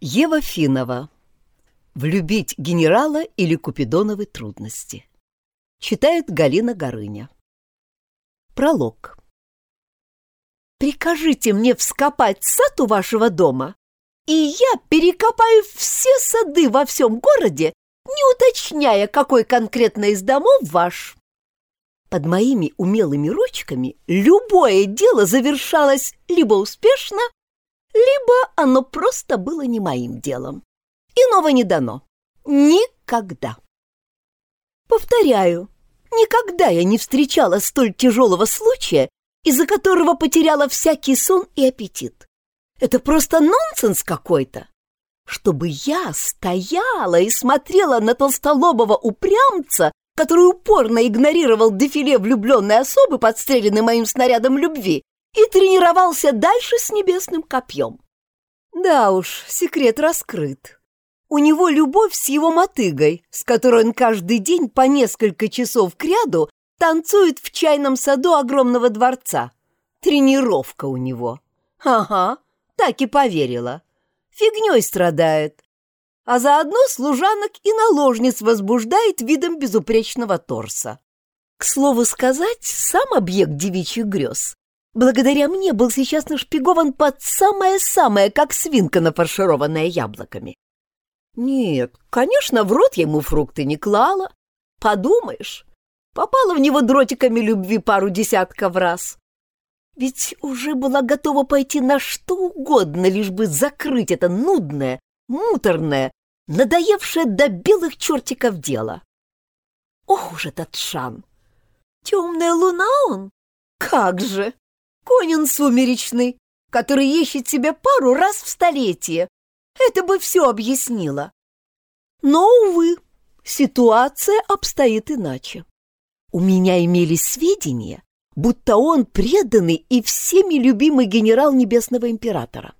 Ева Финова. Влюбить генерала или Купидоновы трудности. Читает Галина Горыня. Пролог. Прикажите мне вскопать сад у вашего дома, и я перекопаю все сады во всем городе, не уточняя, какой конкретно из домов ваш. Под моими умелыми ручками любое дело завершалось либо успешно, либо оно просто было не моим делом. Иного не дано. Никогда. Повторяю, никогда я не встречала столь тяжелого случая, из-за которого потеряла всякий сон и аппетит. Это просто нонсенс какой-то. Чтобы я стояла и смотрела на толстолобого упрямца, который упорно игнорировал дефиле влюбленной особы, подстреленной моим снарядом любви, и тренировался дальше с небесным копьем. Да уж, секрет раскрыт. У него любовь с его мотыгой, с которой он каждый день по несколько часов кряду танцует в чайном саду огромного дворца. Тренировка у него. Ага, так и поверила. Фигней страдает. А заодно служанок и наложниц возбуждает видом безупречного торса. К слову сказать, сам объект девичьих грез благодаря мне был сейчас нашпигован под самое-самое, как свинка, нафаршированная яблоками. Нет, конечно, в рот я ему фрукты не клала. Подумаешь, попала в него дротиками любви пару десятков раз. Ведь уже была готова пойти на что угодно, лишь бы закрыть это нудное, муторное, надоевшее до белых чертиков дело. Ох уж этот Шан! Темная луна он? Как же! Конь он сумеречный, который ищет себе пару раз в столетие. Это бы все объяснило. Но, увы, ситуация обстоит иначе. У меня имелись сведения, будто он преданный и всеми любимый генерал Небесного Императора.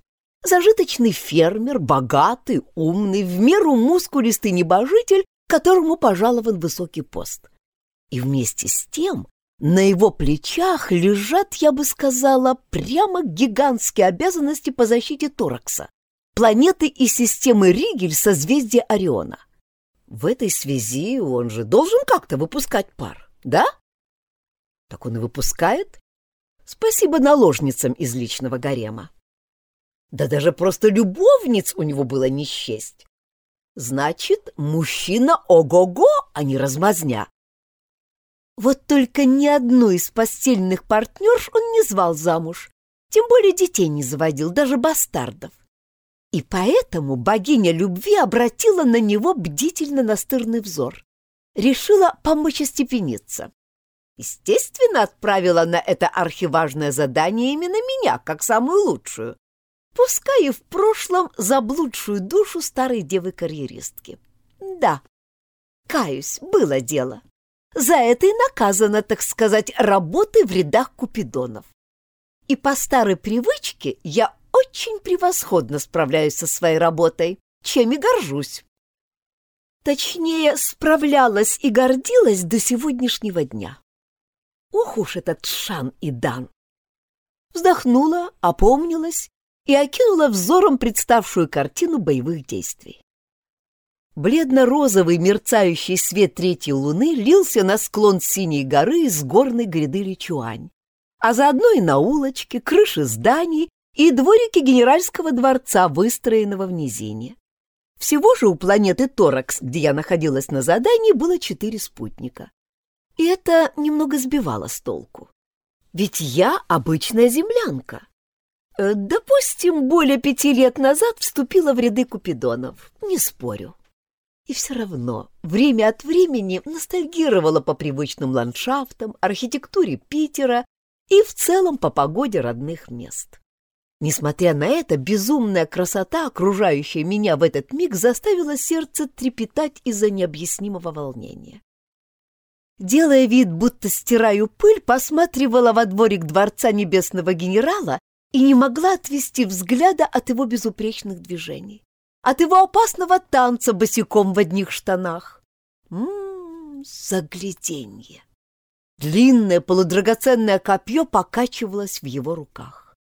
Зажиточный фермер, богатый, умный, в меру мускулистый небожитель, которому пожалован высокий пост. И вместе с тем на его плечах лежат, я бы сказала, прямо гигантские обязанности по защите Торакса, планеты и системы Ригель созвездия Ориона. В этой связи он же должен как-то выпускать пар, да? Так он и выпускает. Спасибо наложницам из личного гарема. Да даже просто любовниц у него было не счесть. Значит, мужчина ого-го, а не размазня. Вот только ни одну из постельных партнерш он не звал замуж, тем более детей не заводил, даже бастардов. И поэтому богиня любви обратила на него бдительно настырный взор. Решила помочь остепениться. Естественно, отправила на это архиважное задание именно меня, как самую лучшую, пускай и в прошлом заблудшую душу старой девы-карьеристки. Да, каюсь, было дело. За это и наказано, так сказать, работы в рядах купидонов. И по старой привычке я очень превосходно справляюсь со своей работой, чем и горжусь. Точнее, справлялась и гордилась до сегодняшнего дня. Ох уж этот Шан и Дан! Вздохнула, опомнилась и окинула взором представшую картину боевых действий. Бледно-розовый мерцающий свет третьей луны лился на склон синей горы из горной гряды Личуань, а заодно и на улочке, крыши зданий и дворики генеральского дворца, выстроенного в низине. Всего же у планеты Торакс, где я находилась на задании, было четыре спутника. И это немного сбивало с толку. Ведь я обычная землянка. Э, допустим, более пяти лет назад вступила в ряды купидонов, не спорю. И все равно время от времени ностальгировала по привычным ландшафтам, архитектуре Питера и в целом по погоде родных мест. Несмотря на это, безумная красота, окружающая меня в этот миг, заставила сердце трепетать из-за необъяснимого волнения. Делая вид, будто стираю пыль, посматривала во дворик дворца небесного генерала и не могла отвести взгляда от его безупречных движений от его опасного танца босиком в одних штанах. Ммм, загляденье! Длинное полудрагоценное копье покачивалось в его руках.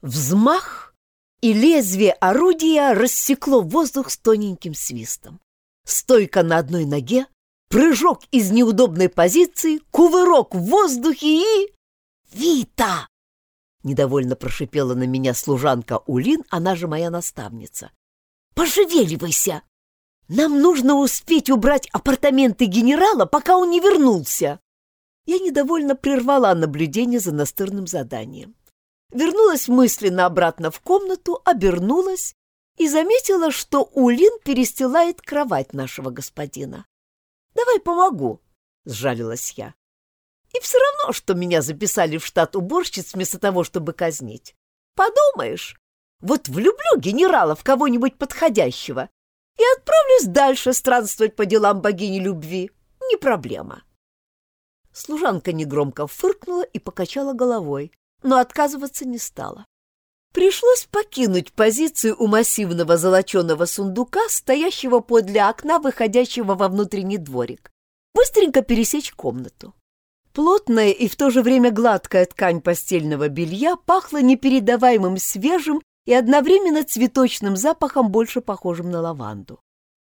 Взмах, и лезвие орудия рассекло воздух с тоненьким свистом. Стойка на одной ноге, прыжок из неудобной позиции, кувырок в воздухе и... «Вита!» — недовольно прошипела на меня служанка Улин, она же моя наставница. «Пошевеливайся! Нам нужно успеть убрать апартаменты генерала, пока он не вернулся!» Я недовольно прервала наблюдение за настырным заданием. Вернулась мысленно обратно в комнату, обернулась и заметила, что Улин перестилает кровать нашего господина. «Давай помогу», — сжалилась я. «И все равно, что меня записали в штат уборщиц вместо того, чтобы казнить. Подумаешь, вот влюблю генерала в кого-нибудь подходящего и отправлюсь дальше странствовать по делам богини любви. Не проблема». Служанка негромко фыркнула и покачала головой, но отказываться не стала. Пришлось покинуть позицию у массивного золоченого сундука, стоящего подле окна, выходящего во внутренний дворик. Быстренько пересечь комнату. Плотная и в то же время гладкая ткань постельного белья пахла непередаваемым свежим и одновременно цветочным запахом, больше похожим на лаванду.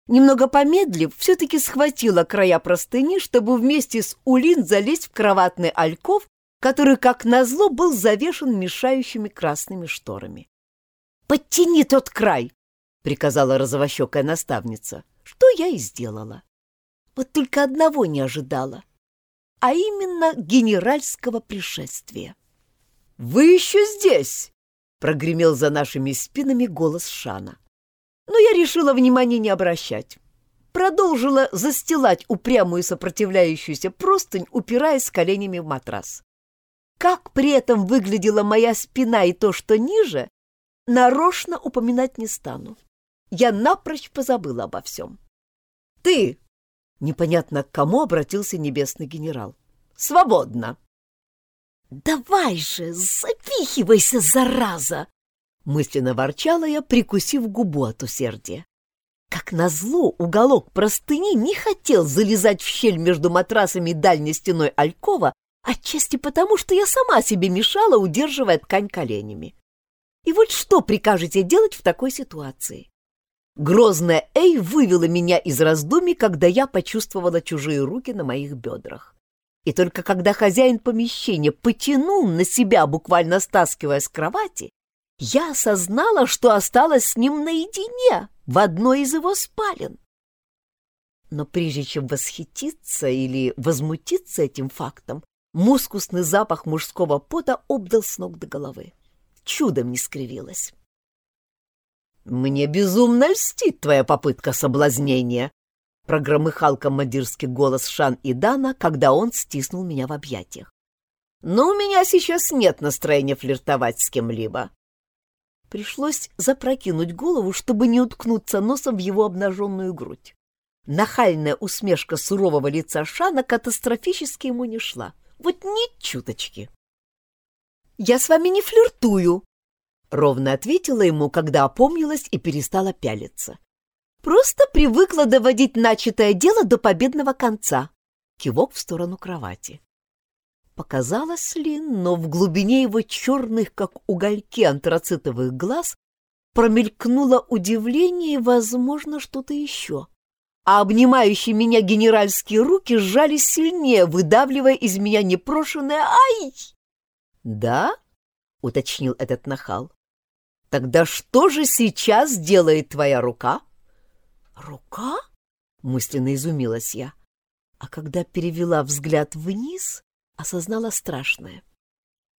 Немного помедлив, все-таки схватила края простыни, чтобы вместе с Улин залезть в кроватный альков который, как назло, был завешен мешающими красными шторами. «Подтяни тот край!» — приказала розовощекая наставница, что я и сделала. Вот только одного не ожидала, а именно генеральского пришествия. «Вы еще здесь!» — прогремел за нашими спинами голос Шана. Но я решила внимания не обращать. Продолжила застилать упрямую сопротивляющуюся простынь, упираясь коленями в матрас. Как при этом выглядела моя спина и то, что ниже, нарочно упоминать не стану. Я напрочь позабыла обо всем. «Ты!» — непонятно к кому обратился небесный генерал. «Свободно!» «Давай же, запихивайся, зараза!» Мысленно ворчала я, прикусив губу от усердия. Как назло, уголок простыни не хотел залезать в щель между матрасами дальней стеной Алькова, Отчасти потому, что я сама себе мешала, удерживая ткань коленями. И вот что прикажете делать в такой ситуации? Грозная Эй вывела меня из раздумий, когда я почувствовала чужие руки на моих бедрах. И только когда хозяин помещения потянул на себя, буквально стаскивая с кровати, я осознала, что осталась с ним наедине в одной из его спален. Но прежде чем восхититься или возмутиться этим фактом, Мускусный запах мужского пота обдал с ног до головы. Чудом не скривилась. «Мне безумно льстит твоя попытка соблазнения», — прогромыхал командирский голос Шан и Дана, когда он стиснул меня в объятиях. «Но у меня сейчас нет настроения флиртовать с кем-либо». Пришлось запрокинуть голову, чтобы не уткнуться носом в его обнаженную грудь. Нахальная усмешка сурового лица Шана катастрофически ему не шла. Вот ни чуточки. «Я с вами не флиртую», — ровно ответила ему, когда опомнилась и перестала пялиться. «Просто привыкла доводить начатое дело до победного конца». Кивок в сторону кровати. Показалось ли, но в глубине его черных, как угольки антрацитовых глаз, промелькнуло удивление и, возможно, что-то еще а обнимающие меня генеральские руки сжались сильнее, выдавливая из меня непрошенное «Ай!» «Да?» — уточнил этот нахал. «Тогда что же сейчас делает твоя рука?» «Рука?» — мысленно изумилась я. А когда перевела взгляд вниз, осознала страшное.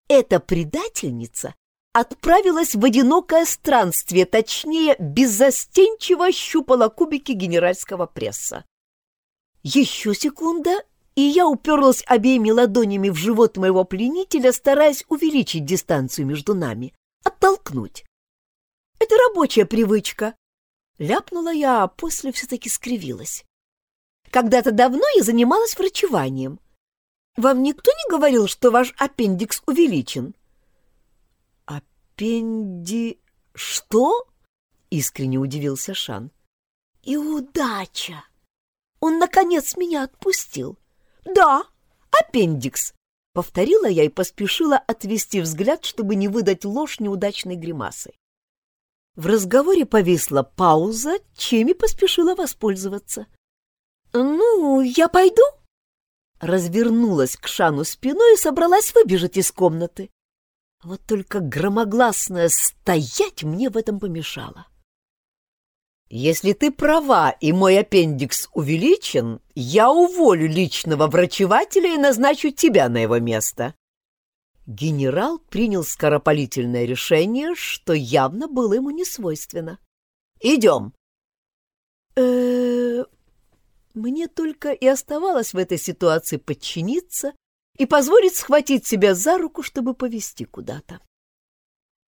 Эта предательница отправилась в одинокое странствие, точнее, беззастенчиво щупала кубики генеральского пресса. Еще секунда, и я уперлась обеими ладонями в живот моего пленителя, стараясь увеличить дистанцию между нами, оттолкнуть. Это рабочая привычка. Ляпнула я, а после все-таки скривилась. Когда-то давно я занималась врачеванием. Вам никто не говорил, что ваш аппендикс увеличен? «Пенди... что?» — искренне удивился Шан. «И удача! Он, наконец, меня отпустил. Да, аппендикс!» — повторила я и поспешила отвести взгляд, чтобы не выдать ложь неудачной гримасой. В разговоре повисла пауза, чем и поспешила воспользоваться. «Ну, я пойду?» Развернулась к Шану спиной и собралась выбежать из комнаты. Вот только громогласное «стоять» мне в этом помешало. «Если ты права и мой аппендикс увеличен, я уволю личного врачевателя и назначу тебя на его место». Генерал принял скоропалительное решение, что явно было ему не свойственно. «Идем!» э Мне только и оставалось в этой ситуации подчиниться и позволить схватить себя за руку, чтобы повести куда-то.